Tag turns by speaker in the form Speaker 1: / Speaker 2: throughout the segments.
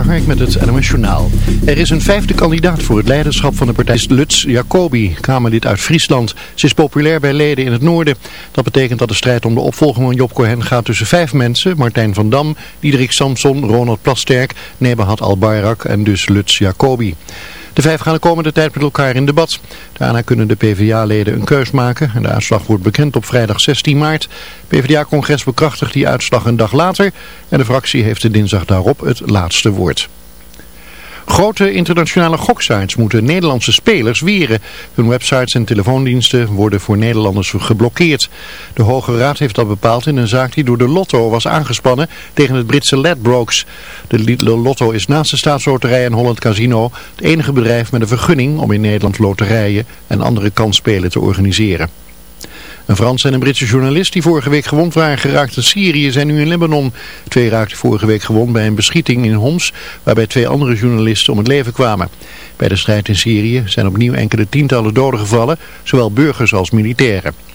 Speaker 1: Hark met het NOS. Er is een vijfde kandidaat voor het leiderschap van de partij Lutz Jacobi, Kamerlid uit Friesland. Ze is populair bij leden in het noorden. Dat betekent dat de strijd om de opvolging van Job Cohen gaat tussen vijf mensen. Martijn van Dam, Diederik Samson, Ronald Plasterk, Nebahat Al-Bayrak en dus Lutz Jacobi. De vijf gaan de komende tijd met elkaar in debat. Daarna kunnen de PvdA-leden een keus maken en de uitslag wordt bekend op vrijdag 16 maart. PvdA-congres bekrachtigt die uitslag een dag later en de fractie heeft de dinsdag daarop het laatste woord. Grote internationale goksites moeten Nederlandse spelers weren. Hun websites en telefoondiensten worden voor Nederlanders geblokkeerd. De Hoge Raad heeft dat bepaald in een zaak die door de Lotto was aangespannen tegen het Britse Ladbrokes. De Lotto is naast de staatsloterij en Holland Casino het enige bedrijf met een vergunning om in Nederland loterijen en andere kansspelen te organiseren. Een Franse en een Britse journalist die vorige week gewond waren geraakt in Syrië zijn nu in Libanon. Twee raakten vorige week gewond bij een beschieting in Homs waarbij twee andere journalisten om het leven kwamen. Bij de strijd in Syrië zijn opnieuw enkele tientallen doden gevallen, zowel burgers als militairen.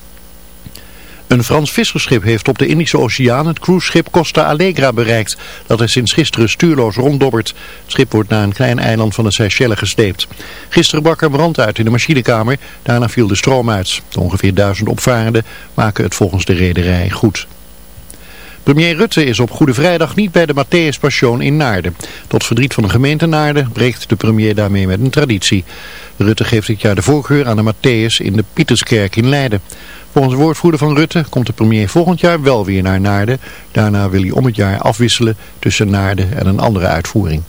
Speaker 1: Een Frans visserschip heeft op de Indische Oceaan het cruiseschip Costa Allegra bereikt, dat er sinds gisteren stuurloos ronddobbert. Het schip wordt naar een klein eiland van de Seychelles gesteept. Gisteren brak er brand uit in de machinekamer, daarna viel de stroom uit. De ongeveer duizend opvarenden maken het volgens de rederij goed. Premier Rutte is op Goede Vrijdag niet bij de Matthäus Passion in Naarden. Tot verdriet van de gemeente Naarden breekt de premier daarmee met een traditie. Rutte geeft dit jaar de voorkeur aan de Matthäus in de Pieterskerk in Leiden. Volgens de woordvoerder van Rutte komt de premier volgend jaar wel weer naar Naarden. Daarna wil hij om het jaar afwisselen tussen Naarden en een andere uitvoering.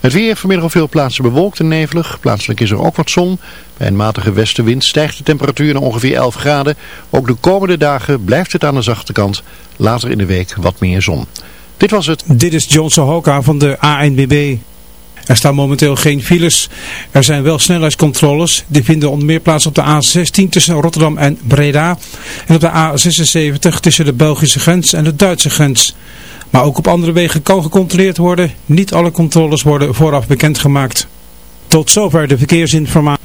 Speaker 1: Het weer vanmiddag op veel plaatsen bewolkt en nevelig. Plaatselijk is er ook wat zon. Bij een matige westenwind stijgt de temperatuur naar ongeveer 11 graden. Ook de komende dagen blijft het aan de zachte kant. Later in de week wat meer zon. Dit was het.
Speaker 2: Dit is John Sohoka van de ANBB. Er staan momenteel geen files. Er zijn wel snelheidscontroles. Die vinden onder meer plaats op de A16 tussen Rotterdam en Breda. En op de A76 tussen de Belgische grens en de Duitse grens. Maar ook op andere wegen kan gecontroleerd worden. Niet alle controles worden vooraf bekendgemaakt. Tot zover de verkeersinformatie.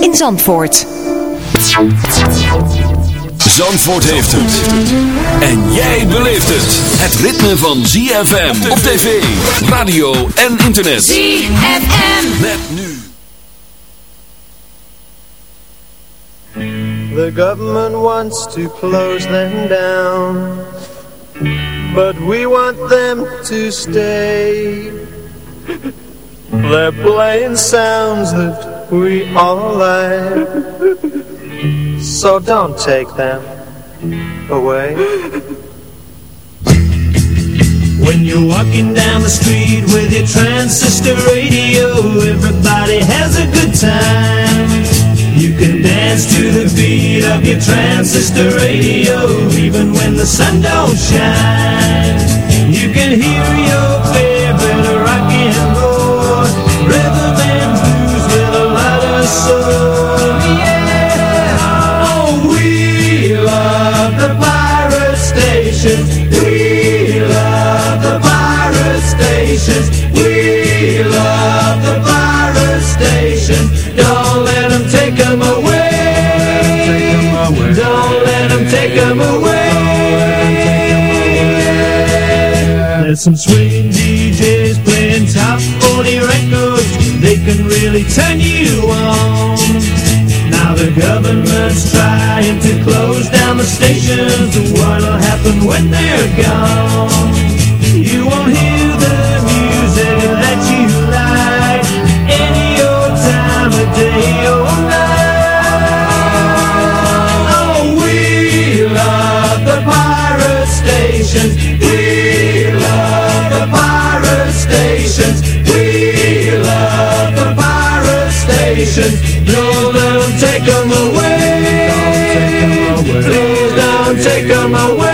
Speaker 3: in Zandvoort.
Speaker 4: Zandvoort heeft het. En jij beleeft het. Het ritme van ZFM op tv, radio en internet.
Speaker 5: ZFM.
Speaker 4: Met nu.
Speaker 6: The government wants to close them down. But we want them to stay. They're playing sounds that we all like. So don't take them away.
Speaker 7: When you're walking down the street with your transistor radio, everybody has a good time. You can dance to the beat of your transistor radio, even when the sun don't shine. You can hear your some swing DJs playing top 40 records. They can really turn you on. Government's trying to close down the stations. What'll happen when they're gone? Take 'em away.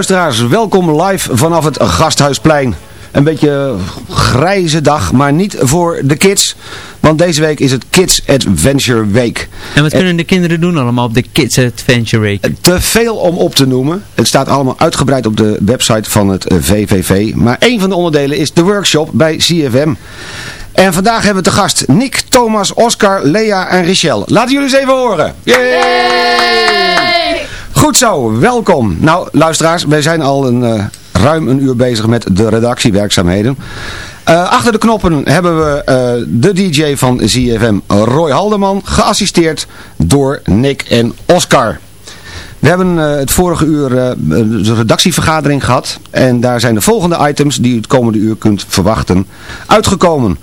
Speaker 8: Luisteraars, welkom live vanaf het Gasthuisplein. Een beetje grijze dag, maar niet voor de kids. Want deze week is het Kids Adventure Week.
Speaker 9: En wat kunnen de kinderen doen allemaal op de Kids Adventure Week?
Speaker 8: Te veel om op te noemen. Het staat allemaal uitgebreid op de website van het eh, VVV. Maar één van de onderdelen is de workshop bij CFM. En vandaag hebben we te gast Nick, Thomas, Oscar, Lea en Richelle. Laten jullie eens even horen. Yay! Goed zo, welkom. Nou, luisteraars, wij zijn al een, eh, ruim een uur bezig met de redactiewerkzaamheden. Eh, achter de knoppen hebben we eh, de DJ van ZFM, Roy Haldeman, geassisteerd door Nick en Oscar. We hebben eh, het vorige uur eh, de redactievergadering gehad. En daar zijn de volgende items die u het komende uur kunt verwachten uitgekomen.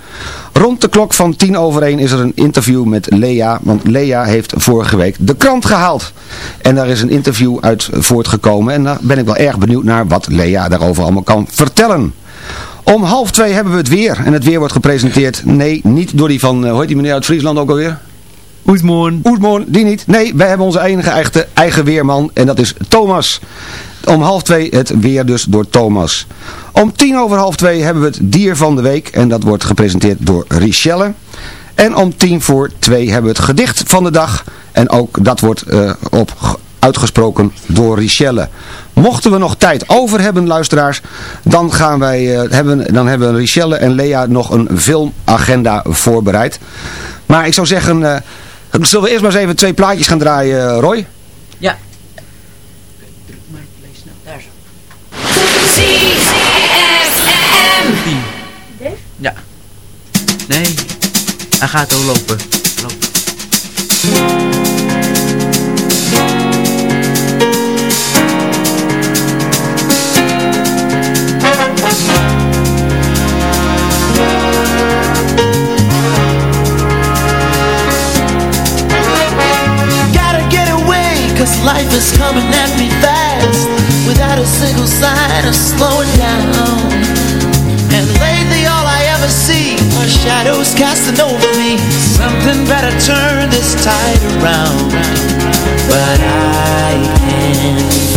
Speaker 8: Rond de klok van tien over één is er een interview met Lea. Want Lea heeft vorige week de krant gehaald. En daar is een interview uit voortgekomen. En daar ben ik wel erg benieuwd naar wat Lea daarover allemaal kan vertellen. Om half twee hebben we het weer. En het weer wordt gepresenteerd. Nee, niet door die van, uh, hoe heet die meneer uit Friesland ook alweer?
Speaker 9: Oesmoorn.
Speaker 8: Oesmoorn, die niet. Nee, wij hebben onze enige eigen, eigen weerman en dat is Thomas. Om half twee het weer dus door Thomas. Om tien over half twee hebben we het dier van de week en dat wordt gepresenteerd door Richelle. En om tien voor twee hebben we het gedicht van de dag en ook dat wordt uh, op uitgesproken door Richelle. Mochten we nog tijd over hebben, luisteraars, dan, gaan wij, uh, hebben, dan hebben Richelle en Lea nog een filmagenda voorbereid. Maar ik zou zeggen, uh, zullen we eerst maar eens even twee plaatjes gaan draaien, Roy?
Speaker 9: Ja.
Speaker 5: Daar zo.
Speaker 9: Ja. Nee, hij gaat al lopen. lopen.
Speaker 10: Cause life is coming at me fast Without a single sign of slowing down. And lately all I ever see Are shadows casting over me. Something better turn this tide around. But I can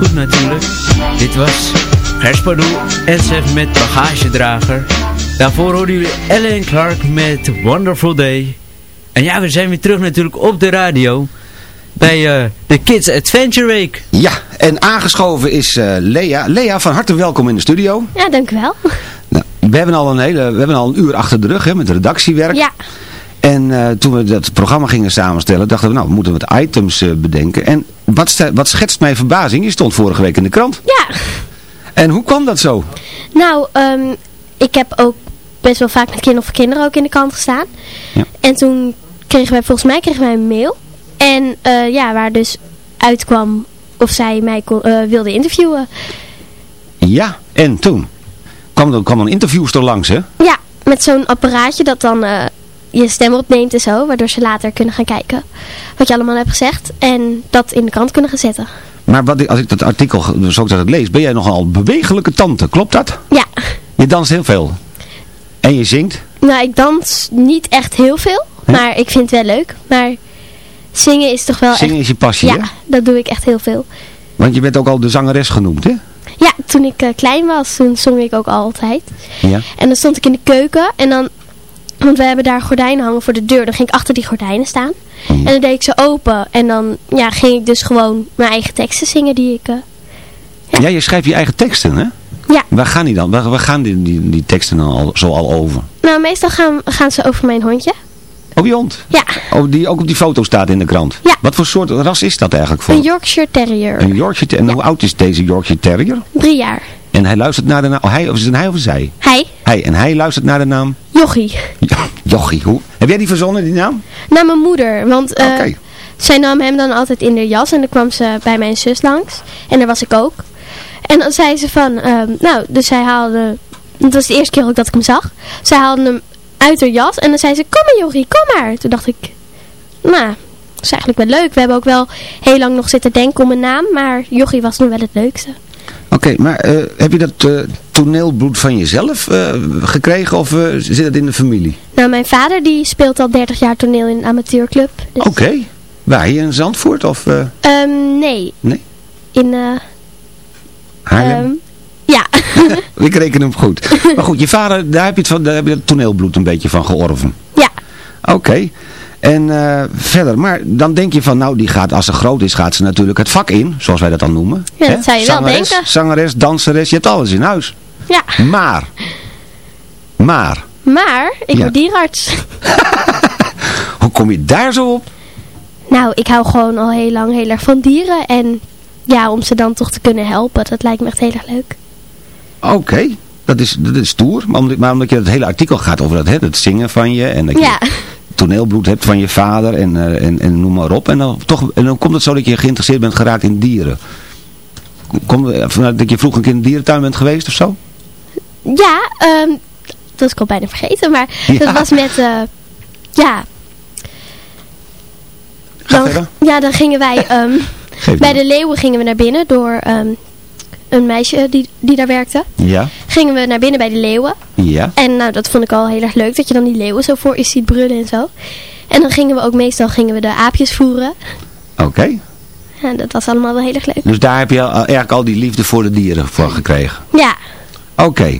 Speaker 9: goed natuurlijk. Dit was en Sef met bagagedrager. Daarvoor hoorden jullie Ellen Clark met Wonderful Day. En ja, we zijn weer terug natuurlijk op de radio. Bij eh, de Kids Adventure Week.
Speaker 8: Ja, en aangeschoven is eh, Lea. Lea, van harte welkom in de studio.
Speaker 11: Ja, dank u wel.
Speaker 8: Nou, we hebben al een hele, we hebben al een uur achter de rug hè, met redactiewerk.
Speaker 11: Ja.
Speaker 8: En eh, toen we dat programma gingen samenstellen, dachten we, nou, we moeten wat items eh, bedenken. En wat, wat schetst mijn verbazing? Je stond vorige week in de krant.
Speaker 11: Ja.
Speaker 8: En hoe kwam dat zo?
Speaker 11: Nou, ehm, ik heb ook best wel vaak met Kind of Kinderen ook in de kant gestaan.
Speaker 8: Ja.
Speaker 11: En toen kregen wij, volgens mij kregen wij een mail. En eh, ja, waar dus uitkwam of zij mij kon, wilde interviewen.
Speaker 8: Ja, en toen? Kwam er kwam een interviewster langs, hè?
Speaker 11: Ja, met zo'n apparaatje dat dan je stem opneemt en zo. Waardoor ze later kunnen gaan kijken wat je allemaal hebt gezegd. En dat in de krant kunnen gaan zetten.
Speaker 8: Maar wat, als ik dat artikel, zo ik dat het lees, ben jij nogal bewegelijke tante, klopt dat?
Speaker 11: Ja.
Speaker 8: Je danst heel veel. En je zingt?
Speaker 11: Nou, ik dans niet echt heel veel. Maar ik vind het wel leuk. Maar zingen is toch wel
Speaker 8: Zingen
Speaker 11: echt...
Speaker 8: is je passie,
Speaker 11: Ja,
Speaker 8: hè?
Speaker 11: dat doe ik echt heel veel.
Speaker 8: Want je bent ook al de zangeres genoemd, hè?
Speaker 11: Ja, toen ik eh, klein was, toen zong ik ook altijd.
Speaker 8: Ja.
Speaker 11: En dan stond ik in de keuken en dan... Want we hebben daar gordijnen hangen voor de deur. Dan ging ik achter die gordijnen staan. En dan deed ik ze open. En dan ja, ging ik dus gewoon mijn eigen teksten zingen die ik... eh,
Speaker 8: Ja. je schrijft je eigen teksten, hè?
Speaker 11: Ja.
Speaker 8: Waar gaan die dan? Waar, waar gaan die, die, die teksten dan al, zo al over?
Speaker 11: Nou, meestal gaan, gaan ze over mijn hondje.
Speaker 8: Op je hond?
Speaker 11: Ja,
Speaker 8: Oh, die ook op die foto staat in de krant?
Speaker 11: Ja.
Speaker 8: Wat voor soort ras is dat eigenlijk voor?
Speaker 11: een Yorkshire Terrier.
Speaker 8: Een Yorkshire En hoe oud is deze Yorkshire Terrier?
Speaker 11: Drie jaar.
Speaker 8: En hij luistert naar de naam... Oh, hij, of is het een hij of zij?
Speaker 11: Hij,
Speaker 8: Hij. En hij luistert naar de naam...
Speaker 11: Jochie.
Speaker 8: Ja, Jochie. Hoe? Heb jij die verzonnen, die naam?
Speaker 11: Naar mijn moeder, want eh, zij nam hem dan altijd in de jas en dan kwam ze bij mijn zus langs. En daar was ik ook. En dan zei ze van, ehm, nou, dus zij haalde, het was de eerste keer ook dat ik hem zag. Zij haalde hem uit haar jas en dan zei ze, kom maar Jochie, kom maar. Toen dacht ik, nou, dat is eigenlijk wel leuk. We hebben ook wel heel lang nog zitten denken om een naam, maar Jochie was nu wel het leukste.
Speaker 8: Oké, maar eh, heb je dat eh, toneelbloed van jezelf eh, gekregen of zit het in de familie?
Speaker 11: Nou, mijn vader die speelt al 30 jaar toneel in een amateurclub. Dus,
Speaker 8: Oké. Waar, hier in Zandvoort of
Speaker 11: Ehm, nee.
Speaker 8: Nee?
Speaker 11: In, eh
Speaker 8: Haarlem?
Speaker 11: ehm, ja.
Speaker 8: Ik reken hem goed. Maar goed, je vader, daar heb je het, van, daar heb je het toneelbloed een beetje van georven.
Speaker 11: Ja.
Speaker 8: Oké. En eh, verder, maar dan denk je van, nou die gaat, als ze groot is, gaat ze natuurlijk het vak in, zoals wij dat dan noemen.
Speaker 11: Ja, dat zou je wel
Speaker 8: zangeres,
Speaker 11: denken.
Speaker 8: Zangeres, danseres, je hebt alles in huis.
Speaker 11: Ja.
Speaker 8: Maar, maar,
Speaker 11: Maar, ik
Speaker 8: Ja.
Speaker 11: word dierarts.
Speaker 8: hoe kom je daar zo op?
Speaker 11: Nou, ik hou gewoon al heel lang heel erg van dieren. En ja, om ze dan toch te kunnen helpen, dat lijkt me echt heel erg leuk.
Speaker 8: Oké, dat, is, dat is stoer. Maar omdat, maar omdat je het hele artikel gaat over dat, hè, het zingen van je. En dat je
Speaker 11: Ja.
Speaker 8: Toneelbloed hebt van je vader en, eh, en, en noem maar op. En dan, toch, en dan komt het zo dat je geïnteresseerd bent geraakt in dieren. Komt het vanuit dat je vroeger een keer in de dierentuin bent geweest of zo?
Speaker 11: Ja, ehm, dat was ik al bijna vergeten. Maar
Speaker 8: Ja.
Speaker 11: dat was met, eh, ja... Dan, ja, dan gingen wij... ehm, bij de leeuwen gingen we naar binnen door... ehm, een meisje die, die daar werkte.
Speaker 8: Ja,
Speaker 11: Gingen we naar binnen bij de leeuwen.
Speaker 8: ja.
Speaker 11: En nou, dat vond ik al heel erg leuk, dat je dan die leeuwen zo voor je ziet brullen en zo. En dan gingen we ook meestal gingen we de aapjes voeren.
Speaker 8: Oké.
Speaker 11: En dat was allemaal wel heel erg leuk.
Speaker 8: Dus daar heb je al- eigenlijk al die liefde voor de dieren voor gekregen.
Speaker 11: Ja,
Speaker 8: Oké.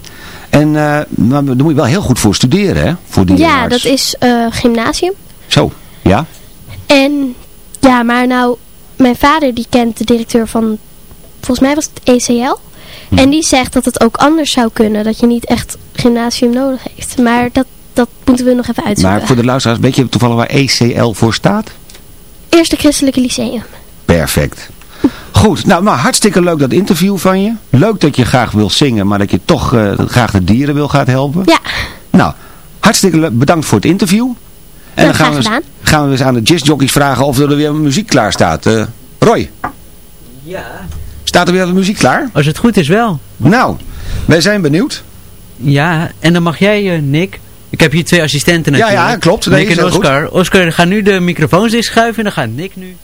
Speaker 8: En eh, maar daar moet je wel heel goed voor studeren, hè? Voor die
Speaker 11: ja dat is eh, gymnasium.
Speaker 8: Zo, ja?
Speaker 11: En ja, maar nou, mijn vader die kent de directeur van, volgens mij was het ECL.
Speaker 8: Hm.
Speaker 11: En die zegt dat het ook anders zou kunnen, dat je niet echt gymnasium nodig heeft. Maar dat, dat moeten we nog even uitzoeken.
Speaker 8: Maar voor de luisteraars, weet je toevallig waar ECL voor staat?
Speaker 11: Eerste Christelijke Lyceum.
Speaker 8: Perfect. Goed, nou maar hartstikke leuk dat interview van je. Leuk dat je graag wil zingen, maar dat je toch eh, graag de dieren wil gaan helpen.
Speaker 11: Ja.
Speaker 8: Nou, hartstikke leuk. Bedankt voor het interview. En dan gaan we, gaan we eens aan de jazzjockeys vragen of er weer muziek klaar staat. Eh, Roy,
Speaker 9: Ja.
Speaker 8: Staat er weer wat muziek klaar?
Speaker 9: Als het goed is wel.
Speaker 8: Nou, wij zijn benieuwd.
Speaker 9: Ja, en dan mag jij, eh, Nick. Ik heb hier twee assistenten
Speaker 8: Ja,
Speaker 9: natuurlijk.
Speaker 8: ja, klopt. Nee,
Speaker 9: Nick
Speaker 8: is
Speaker 9: en
Speaker 8: goed.
Speaker 9: Oscar. Oscar gaat nu de microfoons schuiven en dan gaat Nick nu...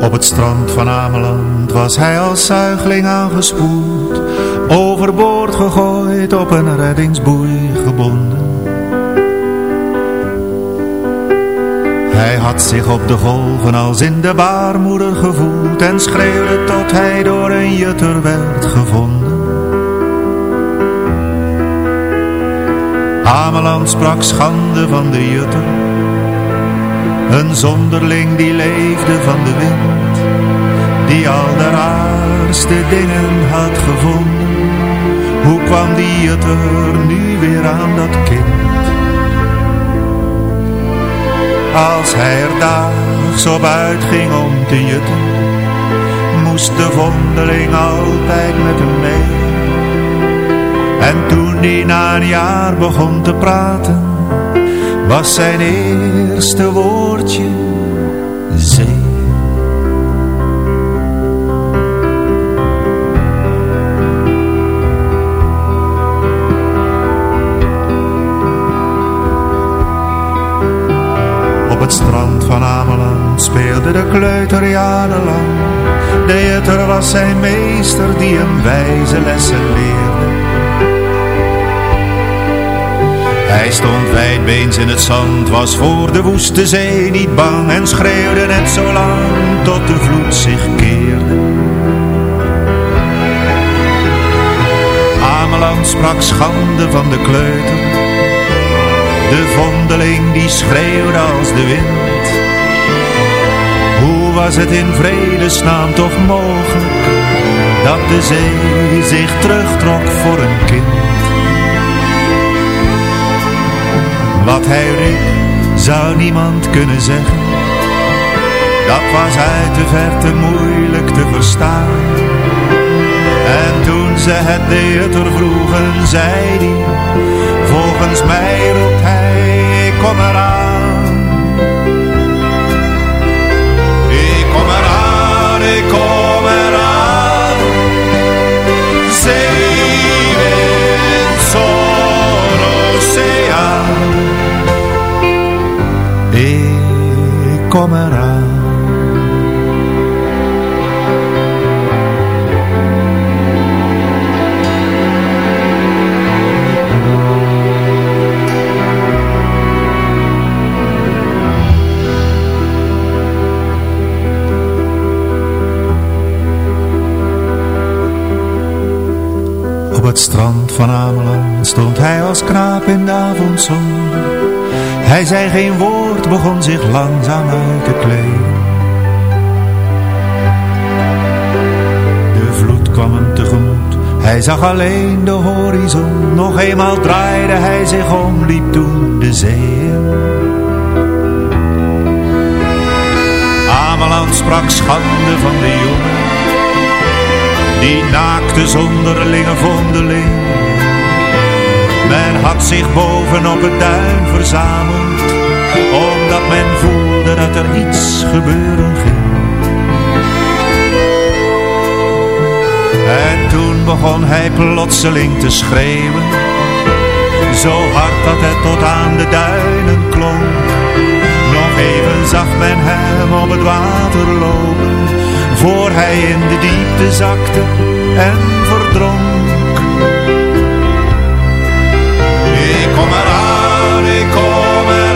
Speaker 12: Op het strand van Ameland was hij als zuigeling aangespoeld, overboord gegooid, op een reddingsboei gebonden. Hij had zich op de golven als in de baarmoeder gevoeld en schreeuwde tot hij door een jutter werd gevonden. Ameland sprak schande van de jutter, een zonderling die leefde van de wind, die al de raarste dingen had gevonden. Hoe kwam die jutter nu weer aan dat kind? Als hij er daags op uitging om te jutten, moest de vondeling altijd met hem mee. En toen hij na een jaar begon te praten, was zijn eerste woordje zee. Speelde de kleuter jarenlang. De jutter was zijn meester die hem wijze lessen leerde. Hij stond wijdbeens in het zand, was voor de woeste zee niet bang en schreeuwde net zo lang tot de vloed zich keerde. Ameland sprak schande van de kleuter, de vondeling die schreeuwde als de wind. Was het in vredesnaam toch mogelijk dat de zee zich terugtrok voor een kind? Wat hij riep, zou niemand kunnen zeggen. Dat was uit de verte moeilijk te verstaan. En toen ze het jutter vroegen, zei hij, volgens mij roept hij, kom eraan. Eraan. Op het strand van Ameland stond hij als knaap in de avondzon. Hij zei geen woord, begon zich langzaam uit te kleden. De vloed kwam hem tegemoet, hij zag alleen de horizon. Nog eenmaal draaide hij zich om, liep toen de zee in. Ameland sprak schande van de jongen, die naakte zonderlinge vondeling. Men had zich bovenop het duin verzameld, omdat men voelde dat er iets gebeuren ging. En toen begon hij plotseling te schreeuwen, zo hard dat het tot aan de duinen klonk. Nog even zag men hem op het water lopen, voor hij in de diepte zakte en verdronk. Ik kom eraan,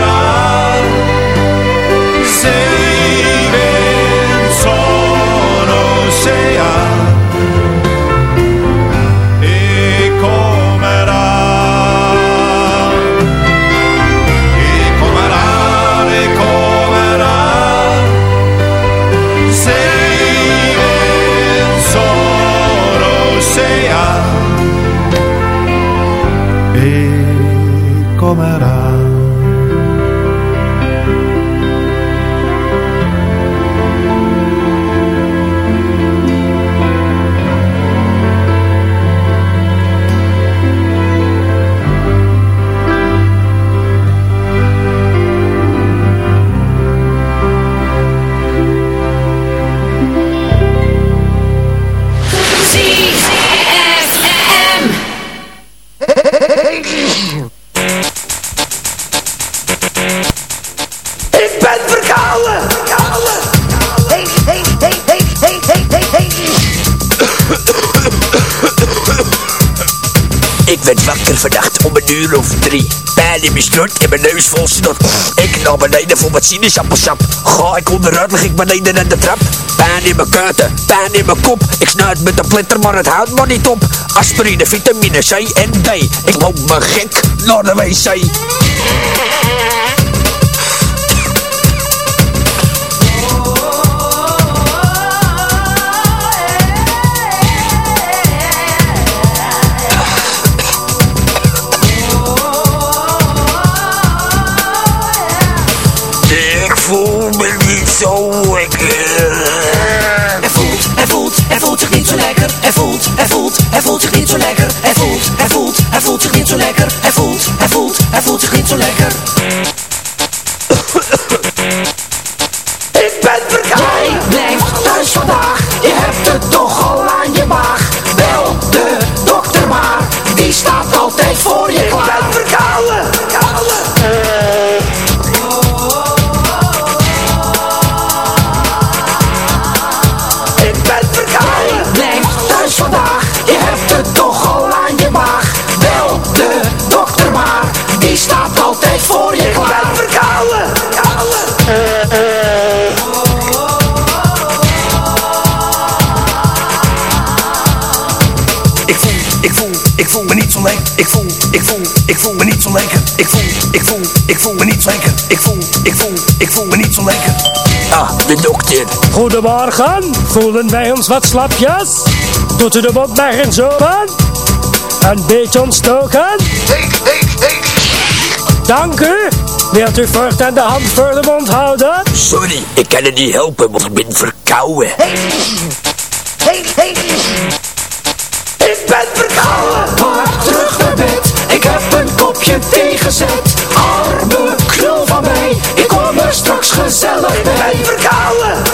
Speaker 12: Ik
Speaker 13: werd wakker vannacht om een uur of drie. Pijn in mijn strot en mijn neus vol snot. Ik naar beneden voor wat sinaasappelsap. Ga ik onderuit, lig ik beneden aan de trap. Pijn in mijn kuiten, pijn in mijn kop. Ik snuit met de plitter, maar het houdt maar niet op. Aspirine, vitamine C en D. Ik loop me gek naar de wc. Zo lekker.
Speaker 14: Hij voelt, hij voelt, hij voelt zich niet zo lekker. Hij voelt, hij voelt, hij voelt zich niet zo lekker. Hij voelt, hij voelt, hij voelt zich niet zo lekker. Hij voelt, hij voelt, hij voelt zich niet zo lekker.
Speaker 5: Ik
Speaker 13: voel, ik me niet zo lekker. Ik voel, ik voel, ik voel me niet zo lekker. Ah, de dokter.
Speaker 15: Goedemorgen, voelen wij ons wat slapjes? Doet u de mond maar eens open? Een beetje ontstoken? Dank u. Wilt u voortaan de hand voor de mond houden?
Speaker 13: Sorry, ik kan het niet helpen, want ik ben verkouden.
Speaker 5: Hey, hey. Ik ben verkouden.
Speaker 14: Maar terug naar bed, ik heb een kopje thee gezet. Gezellig
Speaker 5: ben verkouden.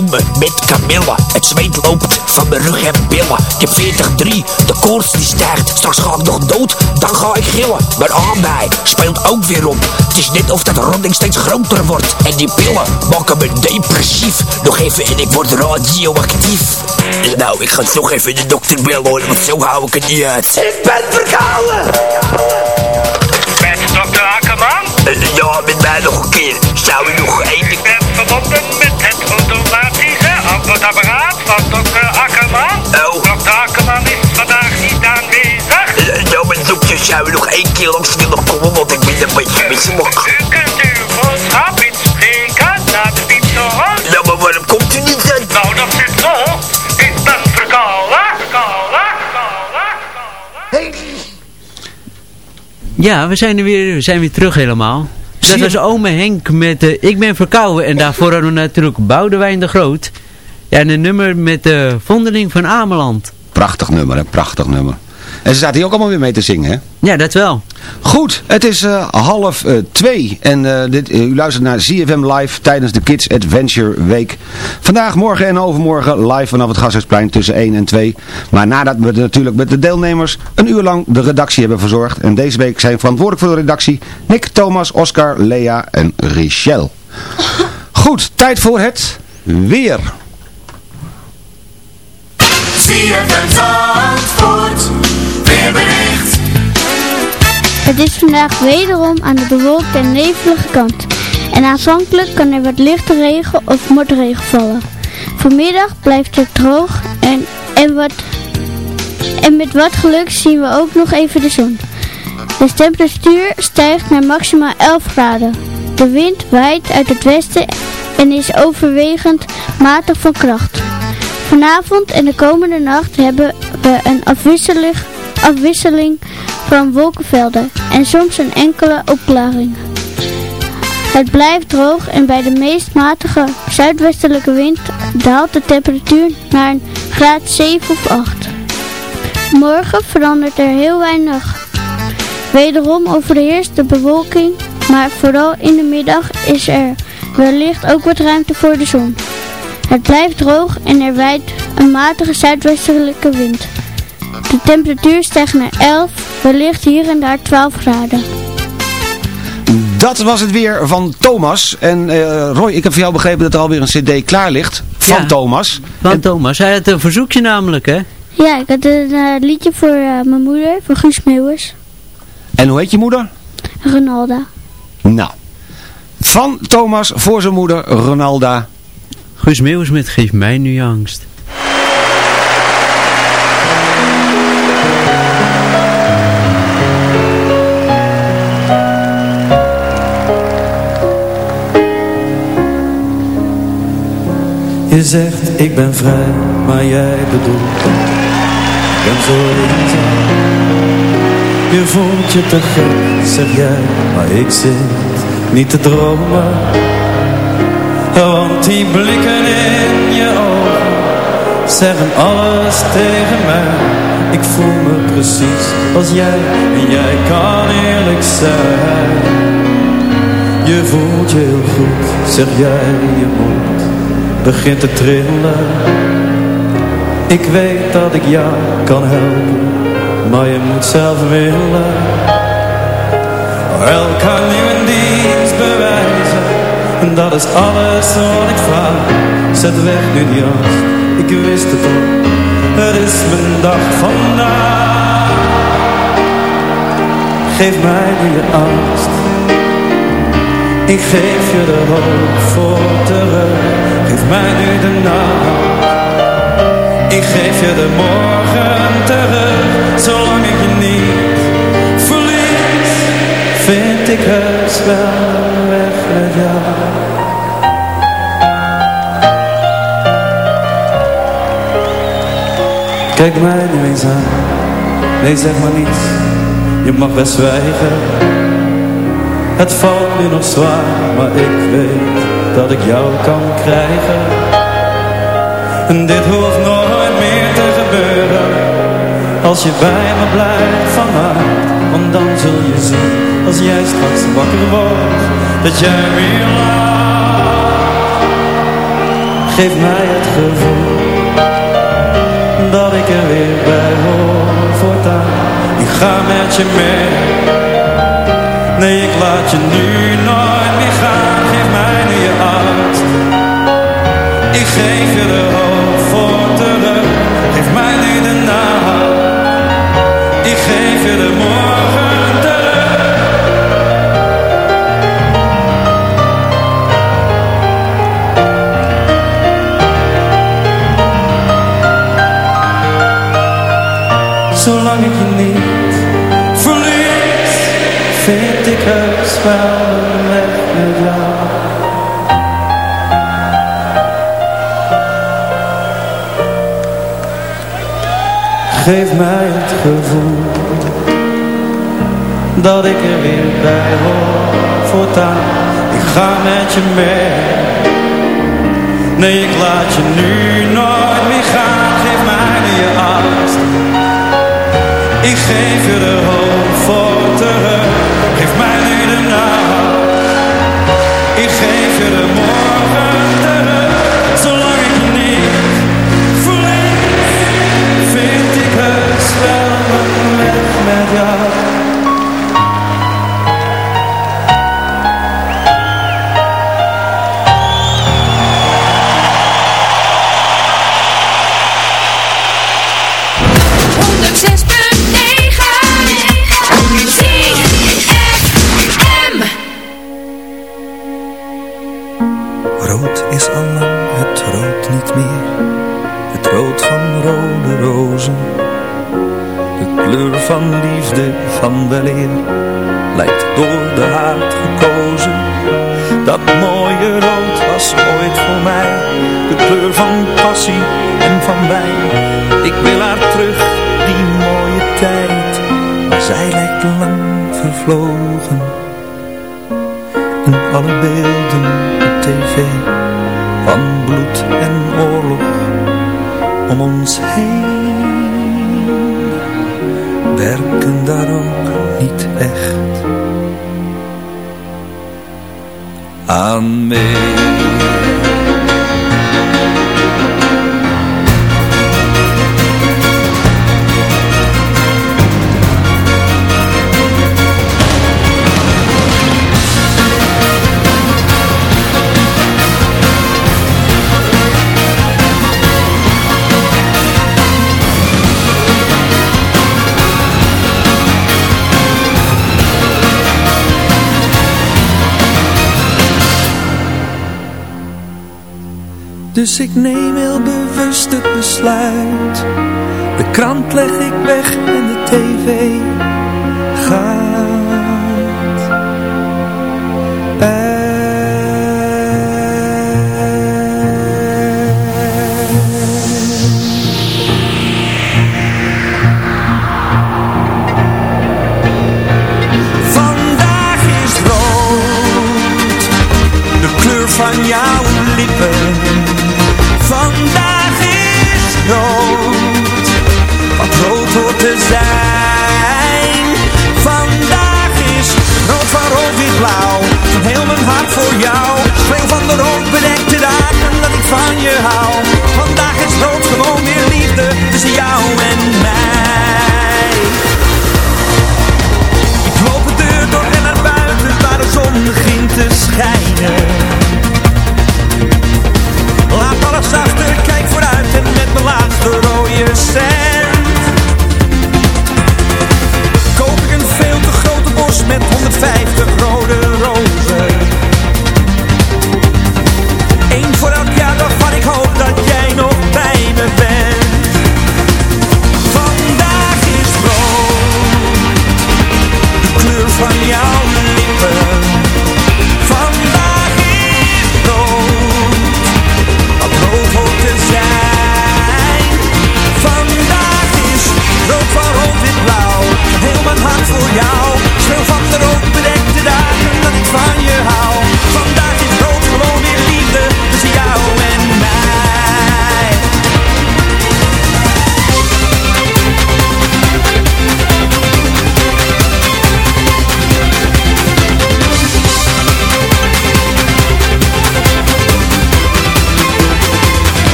Speaker 13: Met kamilla. Het zweet loopt van mijn rug en billen. Ik heb 40-3, de koorts die stijgt. Straks ga ik nog dood, dan ga ik gillen. Maar aanbij speelt ook weer op. Het is net of dat ronding steeds groter wordt. En die pillen maken me depressief. Nog even en ik word radioactief. Nou, ik ga toch even de dokter bellen hoor, want zo hou ik het niet uit.
Speaker 5: Ik ben verkouden.
Speaker 16: Met dokter Akkerman?
Speaker 13: Eh, Ja, met mij nog een keer. Zou u nog één...
Speaker 16: Ik ben verbonden met het automatische antwoordapparaat van dokter Akkerman.
Speaker 13: Oh.
Speaker 16: Dokter Akkerman is vandaag niet aanwezig.
Speaker 13: Ja, mijn dokter zou nog één keer langs willen komen, want ik ben een beetje misselijk.
Speaker 16: U kunt uw boodschap inspreken naar de pieptoren.
Speaker 13: Nou, maar waarom komt u niet dan?
Speaker 16: Nou, dat zit zo. Ik ben verkouden. Verkouden. Verkouden.
Speaker 9: Ja, we zijn, er weer, we zijn weer terug helemaal. Dat was ome Henk met uh, Ik ben verkouden. En daarvoor hadden we natuurlijk Boudewijn de Groot. En een nummer met de vondeling van Ameland.
Speaker 8: Prachtig nummer, hè? Prachtig nummer. En ze zaten hier ook allemaal weer mee te zingen, hè?
Speaker 9: Ja, dat wel.
Speaker 8: Goed, het is uh, half uh, twee. En uh, dit, u luistert naar ZFM Live tijdens de Kids Adventure Week. Vandaag, morgen en overmorgen live vanaf het Gashuisplein tussen 1 en 2. Maar nadat we natuurlijk met de deelnemers een uur lang de redactie hebben verzorgd. En deze week zijn verantwoordelijk voor de redactie Nick, Thomas, Oscar, Lea en Richel. Goed, tijd voor het weer.
Speaker 5: ZFM Zandvoort, weerbericht.
Speaker 17: Het is vandaag wederom aan de bewolkte en nevelige kant. En aanvankelijk kan er wat lichte regen of motregen vallen. Vanmiddag blijft het droog en, en, wat, en met wat geluk zien we ook nog even de zon. De temperatuur stijgt naar maximaal 11 graden. De wind waait uit het westen en is overwegend matig van kracht. Vanavond en de komende nacht hebben we een afwisseling, afwisseling van wolkenvelden en soms een enkele opklaring. Het blijft droog en bij de meest matige zuidwestelijke wind daalt de temperatuur naar een graad 7 of 8. Morgen verandert er heel weinig. Wederom overheerst de bewolking, maar vooral in de middag is er wellicht ook wat ruimte voor de zon. Het blijft droog en er waait een matige zuidwestelijke wind. De temperatuur stijgt naar 11, wellicht hier en daar 12 graden.
Speaker 8: Dat was het weer van Thomas. En uh, Roy, ik heb van jou begrepen dat er alweer een cd klaar ligt. Van ja, Thomas.
Speaker 9: Van
Speaker 8: en...
Speaker 9: Thomas. Hij had een verzoekje namelijk, hè?
Speaker 17: Ja, ik had een uh, liedje voor uh, mijn moeder, voor Guus Meeuwers.
Speaker 8: En hoe heet je moeder?
Speaker 17: Ronalda.
Speaker 8: Nou, van Thomas voor zijn moeder, Ronalda.
Speaker 9: Guus Meeuwers met Geef mij nu angst.
Speaker 18: Je zegt ik ben vrij, maar jij bedoelt Ik ben Je voelt je te gek, zeg jij Maar ik zit niet te dromen Want die blikken in je ogen Zeggen alles tegen mij. Ik voel me precies als jij En jij kan eerlijk zijn. Je voelt je heel goed, zeg jij. Je mond begint te trillen. Ik weet dat ik jou kan helpen Maar je moet zelf willen. Een dienst bewijzen En dat is alles wat ik vraag. Zet weg nu die angst Ik wist het al. Het is mijn dag vandaag. Geef mij nu je angst. Ik geef je de hoop voor terug. Geef mij nu de nacht. Ik geef je de morgen terug. Zolang ik je niet verlies Vind ik het wel Kijk mij nu eens aan Nee zeg maar niets Je mag best zwijgen Het valt nu nog zwaar Maar ik weet dat ik jou kan krijgen. En dit hoeft nooit meer te gebeuren, als je bij me blijft vannacht. Want dan zul je zien, als jij straks wakker wordt, dat jij weer lacht. Geef mij het gevoel, dat ik er weer bij hoor voortaan. Ik ga met je mee, nee ik laat je nu nooit meer gaan. Geef mij nu je angst. Ik geef je de hoop voor terug. Geef mij nu de nacht. Ik geef je de morgen Geef mij het gevoel
Speaker 19: dat ik er weer bij hoor voortaan. Ik ga met je mee. Nee, ik laat je nu nooit meer gaan. Geef mij je angst. Ik geef je de hoop voor. Ik geef je de morgen terug, zolang ik je niet voel. Vind ik het spel met jou.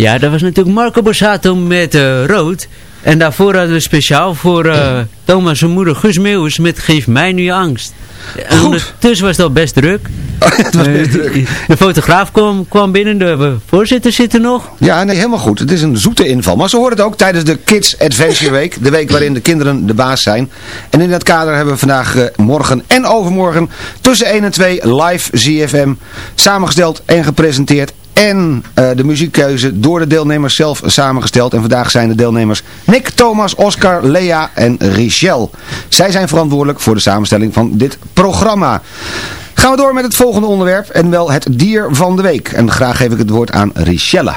Speaker 9: Ja, dat was natuurlijk Marco Borsato met uh, Rood. En daarvoor hadden we speciaal voor uh, Thomas zijn moeder Gus Meeuwis met Geef mij nu angst. En ondertussen was het al best druk.
Speaker 8: het was best druk.
Speaker 9: De fotograaf kwam, kwam binnen, de voorzitter zit er nog.
Speaker 8: Ja, nee, helemaal goed. Het is een zoete inval. Maar ze horen het ook tijdens de Kids Adventure Week. De week waarin de kinderen de baas zijn. En in dat kader hebben we vandaag uh, morgen en overmorgen tussen 1 en 2 live ZFM samengesteld en gepresenteerd en uh, de muziekkeuze door de deelnemers zelf samengesteld. En vandaag zijn de deelnemers Nick, Thomas, Oscar, Lea en Richel. Zij zijn verantwoordelijk voor de samenstelling van dit programma. Gaan we door met het volgende onderwerp en wel het dier van de week. En graag geef ik het woord aan Richelle.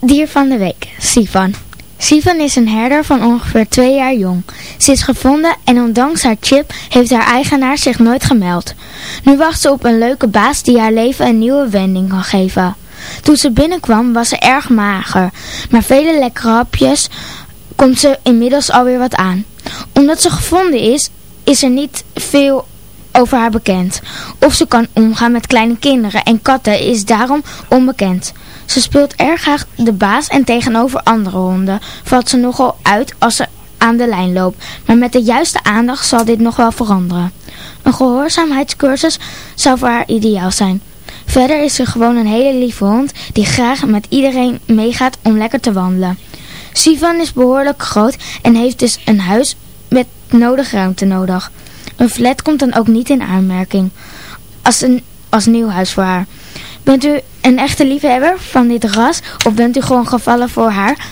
Speaker 20: Dier van de week, Sivan. Sivan is een herder van ongeveer twee jaar jong. Ze is gevonden en ondanks haar chip heeft haar eigenaar zich nooit gemeld. Nu wacht ze op een leuke baas die haar leven een nieuwe wending kan geven. Toen ze binnenkwam was ze erg mager, maar vele lekkere hapjes komt ze inmiddels alweer wat aan. Omdat ze gevonden is, is er niet veel over haar bekend. Of ze kan omgaan met kleine kinderen en katten is daarom onbekend. Ze speelt erg graag de baas en tegenover andere honden valt ze nogal uit als ze aan de lijn loopt. Maar met de juiste aandacht zal dit nog wel veranderen. Een gehoorzaamheidscursus zou voor haar ideaal zijn. Verder is ze gewoon een hele lieve hond die graag met iedereen meegaat om lekker te wandelen. Sivan is behoorlijk groot en heeft dus een huis met nodig ruimte nodig. Een flat komt dan ook niet in aanmerking als, een, als nieuw huis voor haar. Bent u een echte liefhebber van dit ras of bent u gewoon gevallen voor haar?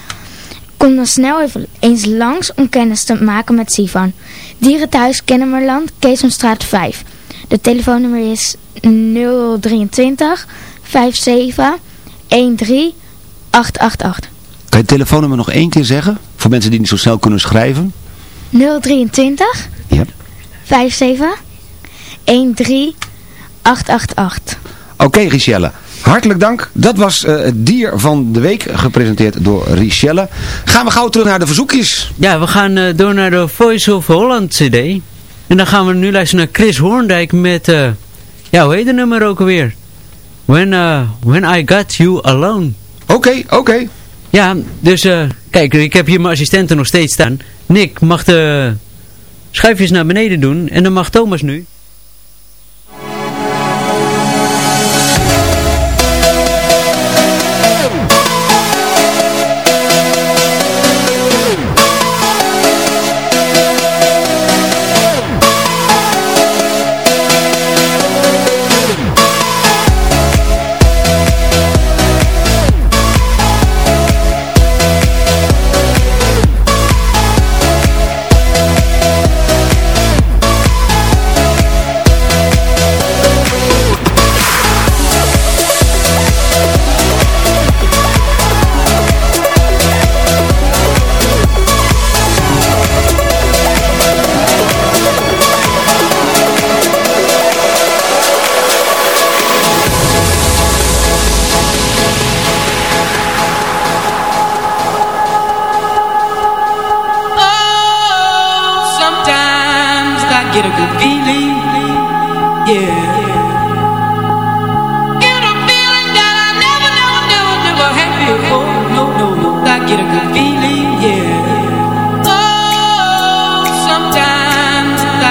Speaker 20: Kom dan snel even eens langs om kennis te maken met Sivan. Dierenthuis Kennemerland, Keesomstraat 5. De telefoonnummer is 023 57 13 888.
Speaker 8: Kan je het telefoonnummer nog één keer zeggen? Voor mensen die niet zo snel kunnen schrijven.
Speaker 20: 023
Speaker 8: ja.
Speaker 20: 57 13 888.
Speaker 8: Oké okay, Richelle, hartelijk dank. Dat was uh, het dier van de week, gepresenteerd door Richelle. Gaan we gauw terug naar de verzoekjes.
Speaker 9: Ja, we gaan uh, door naar de Voice of Holland cd. En dan gaan we nu luisteren naar Chris Hoorndijk met, uh, ja hoe heet de nummer ook alweer? When, when I Got You Alone.
Speaker 8: Oké, okay, oké. Okay.
Speaker 9: Ja, dus kijk, ik heb hier mijn assistenten nog steeds staan. Nick mag de schuifjes naar beneden doen en dan mag Thomas nu.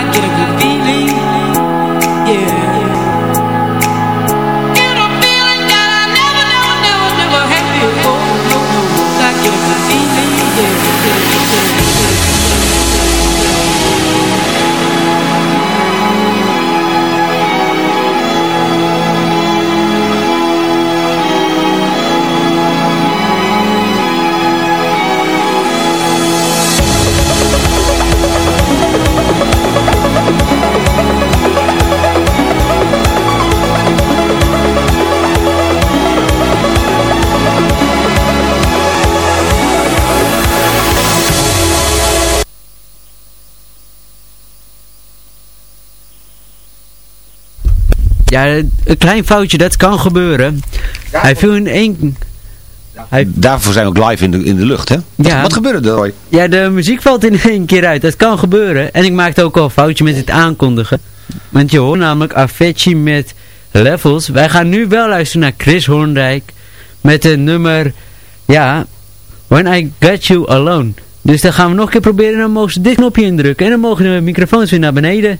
Speaker 9: get a good beat. Ja, een klein foutje, dat kan gebeuren. Hij viel in één...
Speaker 8: Hij... Daarvoor zijn we ook live in de, in de lucht, hè? Wat, ja. wat gebeurde er, Roy?
Speaker 9: Ja, de muziek valt in één keer uit. Dat kan gebeuren. En ik maakte ook al een foutje met het aankondigen. Want je hoort namelijk Avicii met Levels. Wij gaan nu wel luisteren naar Chris Hoorndijk met de nummer, ja, When I Got You Alone. Dus dan gaan we nog een keer proberen en dan mogen ze dit knopje indrukken. En dan mogen de microfoons weer naar beneden.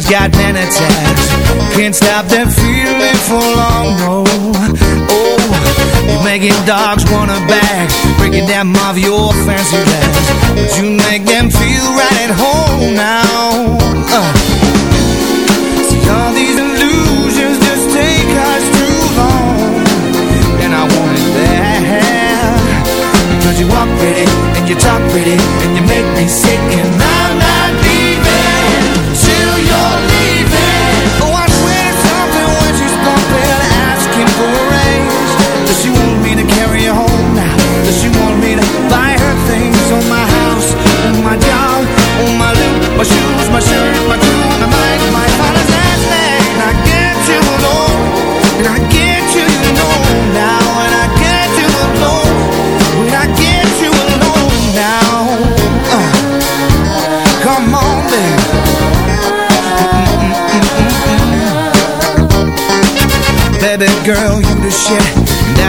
Speaker 21: Strings, got tags Can't stop that feeling for long, no. Oh, you're making dogs wanna bag. Breaking down of your fancy rags. But you make them feel right at home now. Uh. See all these illusions just take us too long. And I want it bad Because you walk pretty and you talk pretty And you make me sick and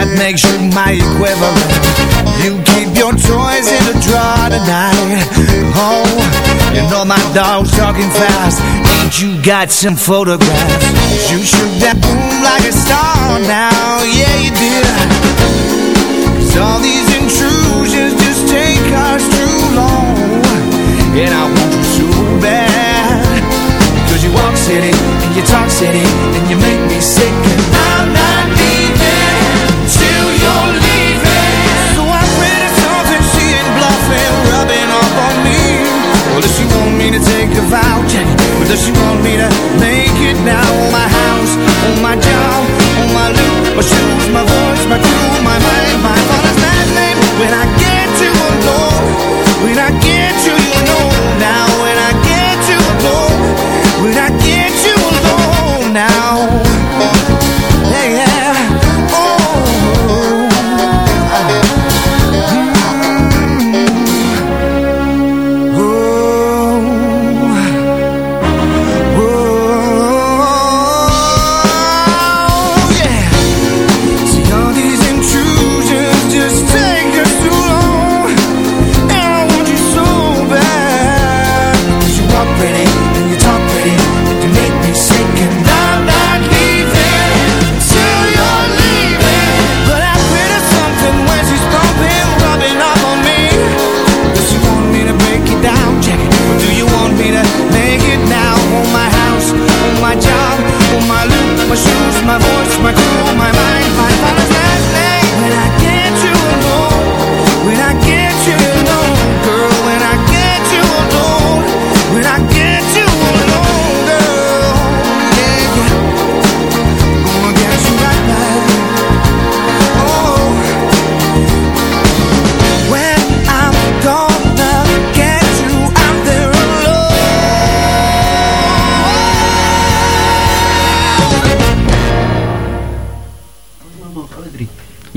Speaker 21: That makes you my equivalent. You keep your toys in the drawer tonight. Oh, you know my dog's talking fast. Ain't you got some photographs? You shoot that boom like a star now. Yeah, you did. Cause all these intrusions just take us too long. And I want you so bad. Cause you walk city and you talk city And you make me sick. And I'm not want me to take a vow Or does she want me to make it now? On my house, on my job, on my loot My shoes, my voice, my crew, my mind My father's last name. When I get you alone When I get you,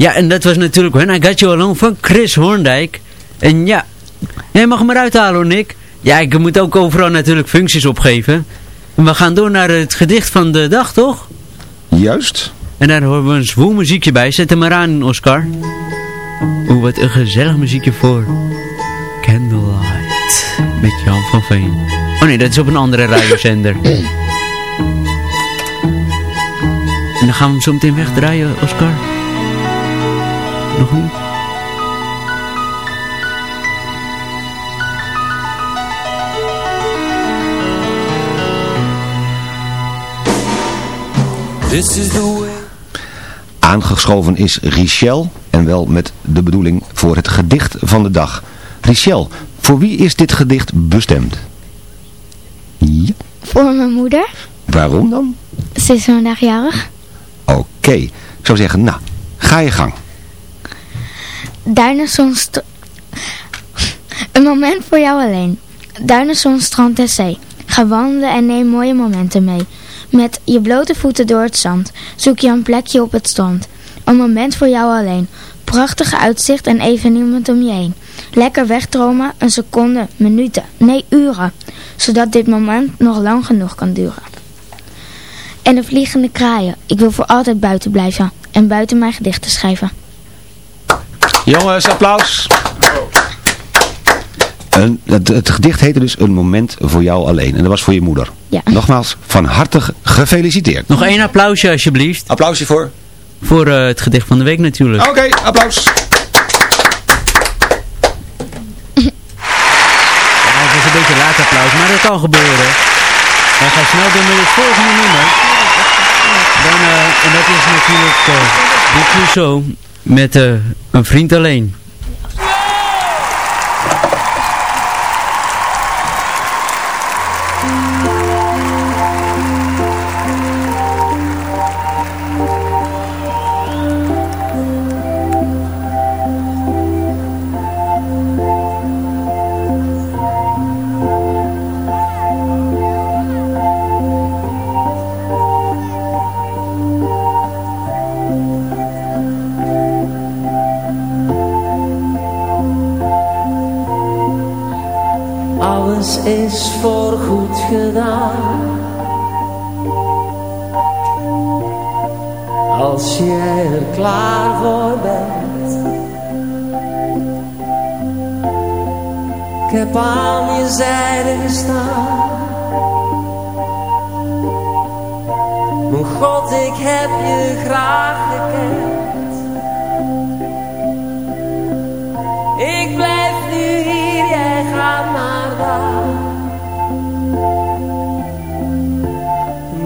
Speaker 9: Ja, en dat was natuurlijk When I Got You Alone van Chris Horndijk. En ja, jij mag hem eruit halen hoor, Nick. Ja, ik moet ook overal natuurlijk functies opgeven. En we gaan door naar het gedicht van de dag, toch?
Speaker 8: Juist.
Speaker 9: En daar horen we een zwoel muziekje bij. Zet hem maar aan, Oscar. Oeh, wat een gezellig muziekje voor Candlelight. Met Jan van Veen. Oh nee, dat is op een andere radiozender. en dan gaan we hem zo meteen wegdraaien, Oscar. Nog niet?
Speaker 21: This is the way
Speaker 8: Aangeschoven is Richel en wel met de bedoeling voor het gedicht van de dag. Richel, voor wie is dit gedicht bestemd? Ja.
Speaker 20: Voor mijn moeder.
Speaker 8: Waarom dan?
Speaker 20: Ze is vandaag jarig.
Speaker 8: Oké, ik zou zeggen, nou, ga je gang.
Speaker 20: Duinenzon... st- Een moment voor jou alleen. Duinenzon, strand en zee. Ga wandelen en neem mooie momenten mee. Met je blote voeten door het zand. Zoek je een plekje op het strand. Een moment voor jou alleen. Prachtige uitzicht en even niemand om je heen. Lekker wegdromen, een seconde, minuten, nee uren. Zodat dit moment nog lang genoeg kan duren. En de vliegende kraaien. Ik wil voor altijd buiten blijven. En buiten mijn gedichten schrijven.
Speaker 8: Jongens, applaus. Een, het, het gedicht heette dus Een moment voor jou alleen. En dat was voor je moeder.
Speaker 20: Ja.
Speaker 8: Nogmaals, van harte gefeliciteerd.
Speaker 9: Nog één applausje alsjeblieft.
Speaker 8: Applausje voor?
Speaker 9: Voor eh, het gedicht van de week natuurlijk.
Speaker 8: Oké, applaus.
Speaker 9: Ja, het was een beetje laat applaus, maar dat kan gebeuren. Wij gaan snel door met het volgende nummer. Dan, eh, en dat is natuurlijk uh, de Clouseau met eh, een vriend alleen.
Speaker 14: Alles is voorgoed gedaan. Als jij er klaar voor bent. Ik heb aan je zijde gestaan. Mijn God, ik heb je graag gekend.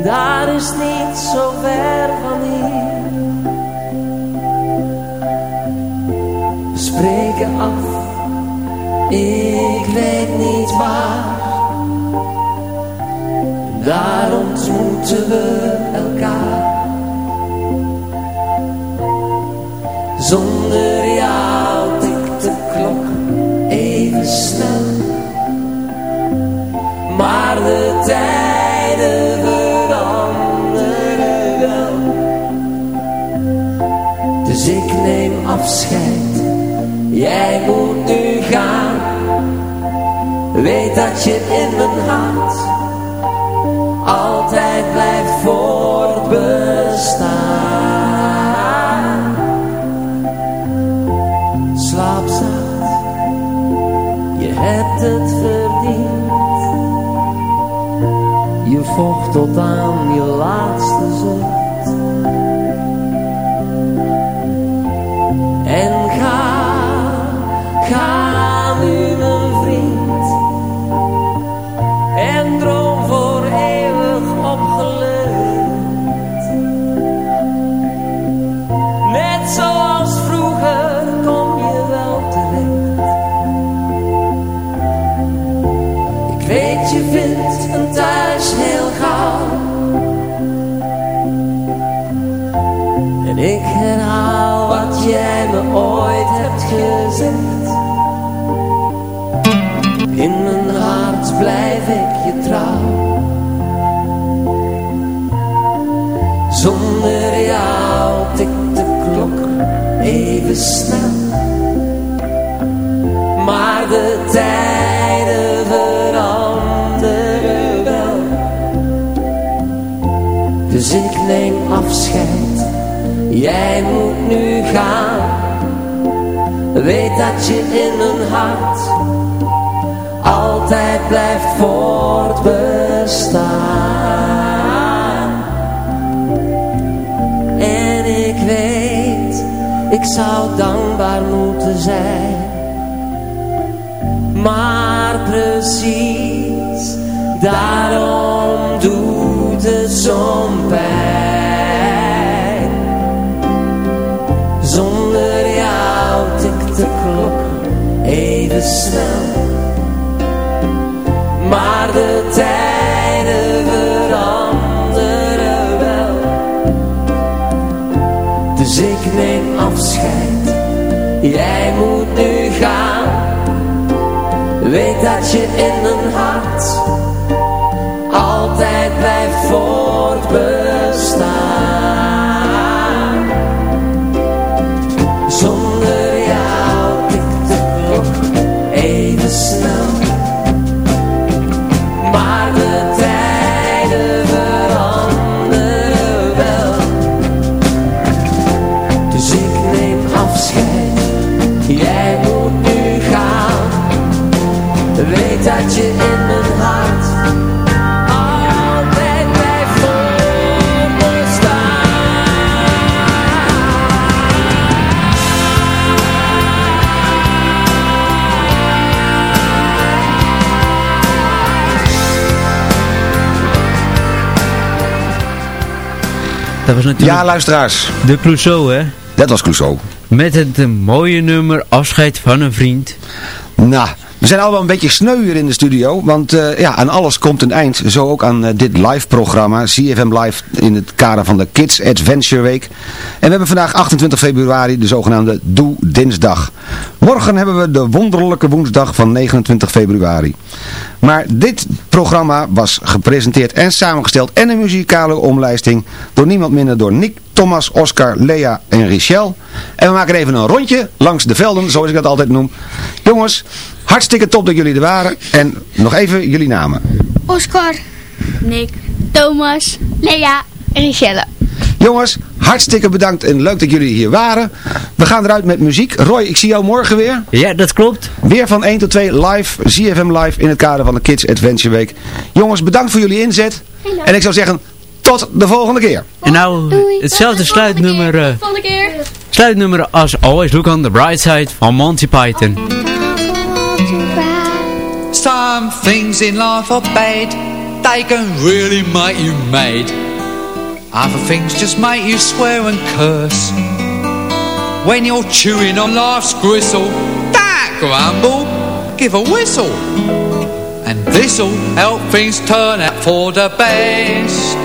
Speaker 14: Daar is niet zo ver van hier. We spreken af, ik weet niet waar. Daar ontmoeten we elkaar. Zonder jou tikt de klok even snel. Maar de tijden jij moet nu gaan. Weet dat je in mijn hart altijd blijft voortbestaan. Slaap zacht, je hebt het verdiend. Je vocht tot aan je laatste zucht. In mijn hart blijf ik je trouw. Zonder jou tikt de klok even snel. Maar de tijden veranderen wel. Dus ik neem afscheid, jij moet nu gaan. Weet dat je in mijn hart altijd blijft voortbestaan. En ik weet, ik zou dankbaar moeten zijn. Maar precies, daarom snel. Maar de tijden veranderen wel. Dus ik neem afscheid, jij moet nu gaan. Weet dat je in mijn hart snow.
Speaker 9: Dat was natuurlijk...
Speaker 8: Ja, luisteraars.
Speaker 9: De Clouseau, hè?
Speaker 8: Dat was Clouseau.
Speaker 9: Met het mooie nummer Afscheid van een vriend.
Speaker 8: Nou, we zijn allemaal een beetje sneu hier in de studio, want uh, ja, aan alles komt een eind. Zo ook aan uh, dit live programma, CFM Live in het kader van de Kids Adventure Week. En we hebben vandaag 28 februari de zogenaamde Doe Dinsdag. Morgen hebben we de wonderlijke woensdag van 29 februari. Maar dit programma was gepresenteerd en samengesteld en een muzikale omlijsting door niemand minder door Nick, Thomas, Oscar, Lea en Richel. En we maken even een rondje langs de velden, zoals ik dat altijd noem. Jongens, hartstikke top dat jullie er waren. En nog even jullie namen.
Speaker 17: Oscar, Nick, Thomas, Lea en Richelle.
Speaker 8: Jongens, hartstikke bedankt en leuk dat jullie hier waren. We gaan eruit met muziek. Roy, ik zie jou morgen weer.
Speaker 9: Ja, dat klopt.
Speaker 8: Weer van 1 tot 2 live, ZFM live in het kader van de Kids Adventure Week. Jongens, bedankt voor jullie inzet. En ik zou zeggen, tot de volgende keer.
Speaker 9: En nou, hetzelfde sluitnummer,
Speaker 11: volgende keer.
Speaker 9: sluitnummer als Always Look on the Bright Side van Monty Python.
Speaker 22: Some things in life are bad, they can really make you mad. Other things just make you swear and curse. When you're chewing on life's gristle, that grumble, give a whistle. And this'll help things turn out for the best.